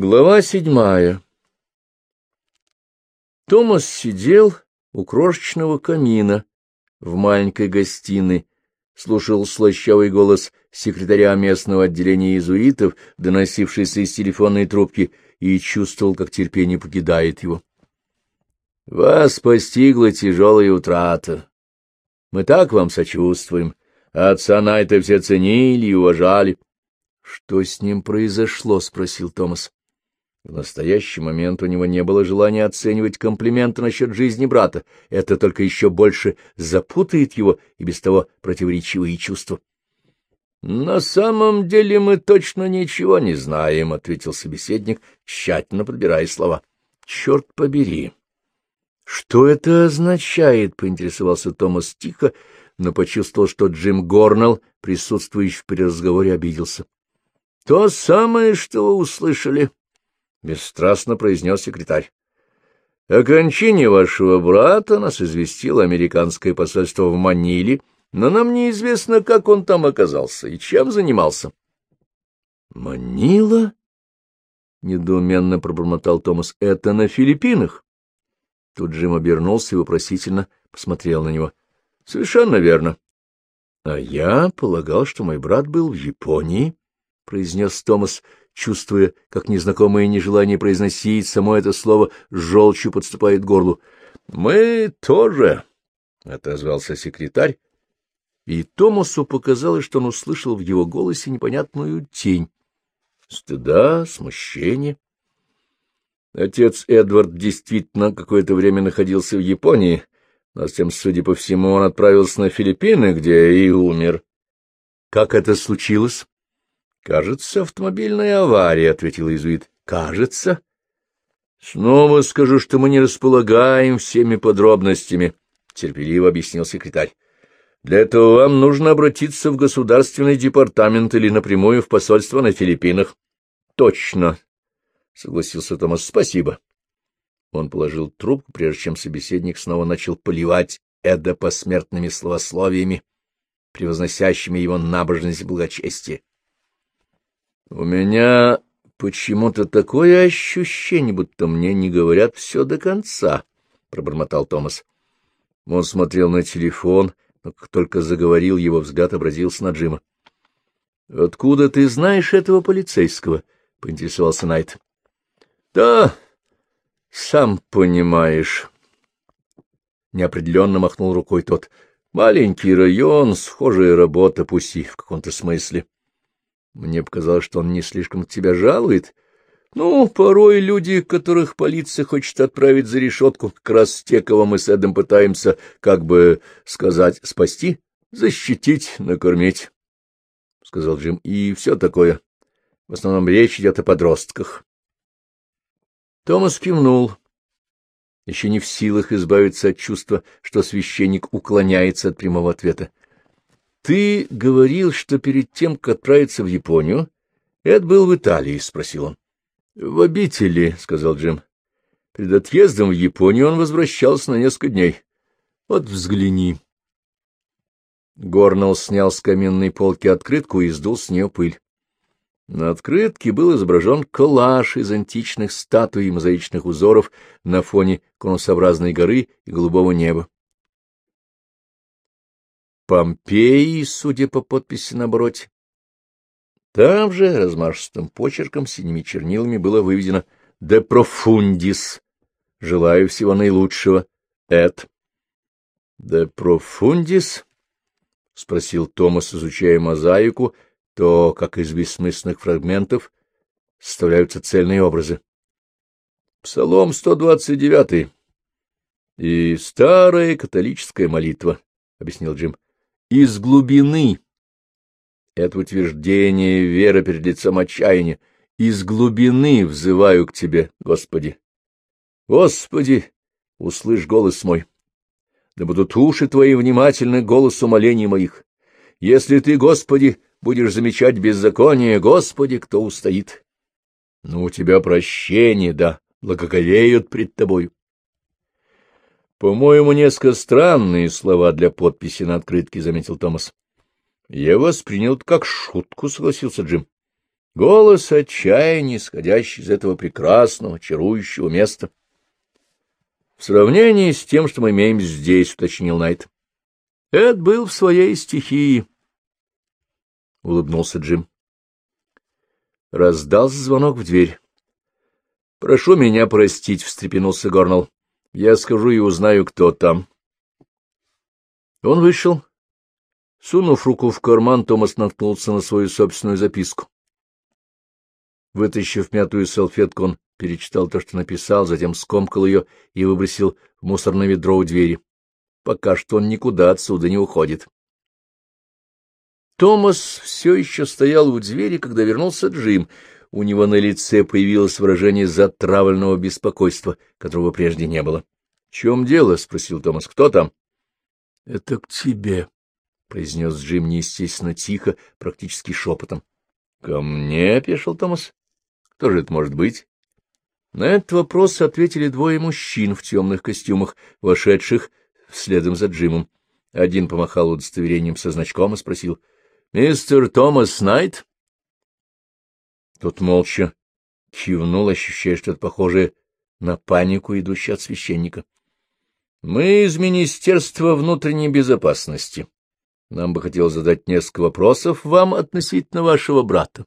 Глава седьмая Томас сидел у крошечного камина в маленькой гостиной, слушал слащавый голос секретаря местного отделения иезуитов, доносившийся из телефонной трубки, и чувствовал, как терпение покидает его. — Вас постигла тяжелая утрата. Мы так вам сочувствуем. Отца Найта все ценили и уважали. — Что с ним произошло? — спросил Томас. В настоящий момент у него не было желания оценивать комплименты насчет жизни брата. Это только еще больше запутает его и без того противоречивые чувства. — На самом деле мы точно ничего не знаем, — ответил собеседник, тщательно подбирая слова. — Черт побери! — Что это означает? — поинтересовался Томас тихо, но почувствовал, что Джим Горнелл, присутствующий при разговоре, обиделся. — То самое, что вы услышали, — бесстрастно произнес секретарь. — О кончине вашего брата нас известило американское посольство в Маниле, но нам неизвестно, как он там оказался и чем занимался. — Манила? — недоуменно пробормотал Томас. — Это на Филиппинах. Тут Джим обернулся и вопросительно посмотрел на него. — Совершенно верно. — А я полагал, что мой брат был в Японии, — произнес Томас, чувствуя, как незнакомое нежелание произносить само это слово желчью подступает к горлу. — Мы тоже, — отозвался секретарь, и Томасу показалось, что он услышал в его голосе непонятную тень. Стыда, смущения. Отец Эдвард действительно какое-то время находился в Японии, но затем, судя по всему, он отправился на Филиппины, где и умер. — Как это случилось? Кажется, автомобильная авария, — ответил иезуит. — Кажется. — Снова скажу, что мы не располагаем всеми подробностями, — терпеливо объяснил секретарь. — Для этого вам нужно обратиться в государственный департамент или напрямую в посольство на Филиппинах. — Точно, — согласился Томас. — Спасибо. Он положил трубку, прежде чем собеседник снова начал поливать Эда посмертными словословиями, превозносящими его набожность и благочестие. У меня почему-то такое ощущение, будто мне не говорят все до конца, — пробормотал Томас. Он смотрел на телефон, но как только заговорил, его взгляд обратился на Джима. — Откуда ты знаешь этого полицейского? — поинтересовался Найт. — Да, сам понимаешь. Неопределенно махнул рукой тот. — Маленький район, схожая работа, пусть и в каком-то смысле. — мне показалось, что он не слишком тебя жалует. Ну, порой люди, которых полиция хочет отправить за решетку, как раз те, кого мы с Эдом пытаемся, как бы сказать, спасти, защитить, накормить, — сказал Джим. — И все такое. В основном речь идет о подростках. Томас кивнул, еще не в силах избавиться от чувства, что священник уклоняется от прямого ответа. — Ты говорил, что перед тем, как отправиться в Японию, Эд был в Италии, — спросил он. — В обители, — сказал Джим. Перед отъездом в Японию он возвращался на несколько дней. Вот взгляни. Горнелл снял с каменной полки открытку и сдул с нее пыль. На открытке был изображен коллаж из античных статуй и мозаичных узоров на фоне конусообразной горы и голубого неба. Помпеи, судя по подписи на обороте. Там же размашистым почерком синими чернилами было выведено «De profundis». Желаю всего наилучшего. Эд. «De profundis?» — спросил Томас, изучая мозаику, то, как из бессмысленных фрагментов, составляются цельные образы. Псалом 129 и старая католическая молитва, — объяснил Джим из глубины. Это утверждение вера перед лицом отчаяния. Из глубины взываю к Тебе, Господи. Господи, услышь голос мой. Да будут уши Твои внимательны голосу молений моих. Если Ты, Господи, будешь замечать беззаконие, Господи, кто устоит? Ну, у Тебя прощение, да, благоговеют пред Тобою. — По-моему, несколько странные слова для подписи на открытке, — заметил Томас. — Я воспринял это как шутку, — согласился Джим. — Голос отчаяния, исходящий из этого прекрасного, чарующего места. В сравнении с тем, что мы имеем здесь, — уточнил Найт. Эд был в своей стихии, — улыбнулся Джим. Раздался звонок в дверь. — Прошу меня простить, — встрепенулся Горнелл. — Я скажу и узнаю, кто там. Он вышел. Сунув руку в карман, Томас наткнулся на свою собственную записку. Вытащив мятую салфетку, он перечитал то, что написал, затем скомкал ее и выбросил в мусорное ведро у двери. Пока что он никуда отсюда не уходит. Томас все еще стоял у двери, когда вернулся Джим. У него на лице появилось выражение затравленного беспокойства, которого прежде не было. — В чем дело? — спросил Томас. — Кто там? — Это к тебе, — произнес Джим неестественно тихо, практически шепотом. — Ко мне? — опешил Томас. — Кто же это может быть? На этот вопрос ответили двое мужчин в темных костюмах, вошедших следом за Джимом. Один помахал удостоверением со значком и спросил, — Мистер Томас Найт? Тот молча кивнул, ощущая что-то похожее на панику, идущую от священника. — Мы из Министерства внутренней безопасности. Нам бы хотелось задать несколько вопросов вам относительно вашего брата.